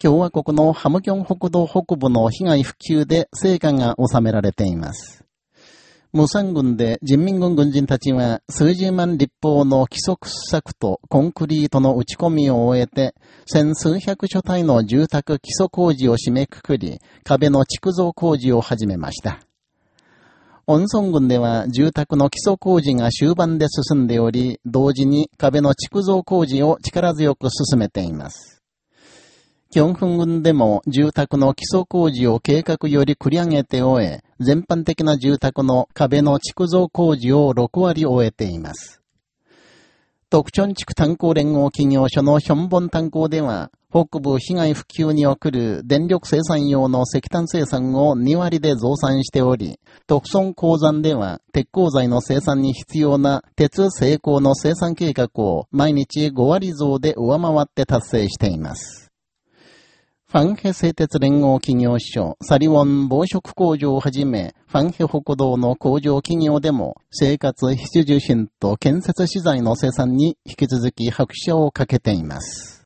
共和国のハムキョン北道北部の被害復旧で成果が収められています。無産軍で人民軍軍人たちは数十万立方の規則策とコンクリートの打ち込みを終えて、千数百所帯の住宅基礎工事を締めくくり、壁の築造工事を始めました。温村郡では住宅の基礎工事が終盤で進んでおり、同時に壁の築造工事を力強く進めています。キョンフン郡でも住宅の基礎工事を計画より繰り上げて終え、全般的な住宅の壁の築造工事を6割終えています。特徴地区炭鉱連合企業所のヒョンボン炭鉱では、北部被害普及に送る電力生産用の石炭生産を2割で増産しており、特村鉱山では鉄鋼材の生産に必要な鉄成功の生産計画を毎日5割増で上回って達成しています。ファンヘ製鉄連合企業所、サリウォン防食工場をはじめ、ファンヘ北道の工場企業でも、生活必需品と建設資材の生産に引き続き拍車をかけています。